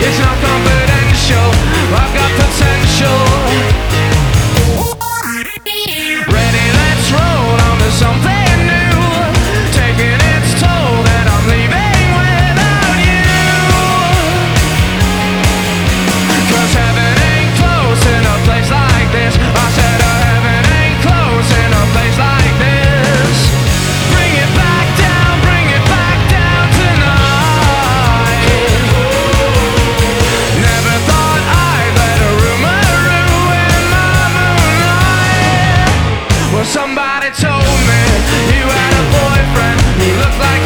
It's not confidential. I've got potential. Somebody told me you had a boyfriend. Who looked like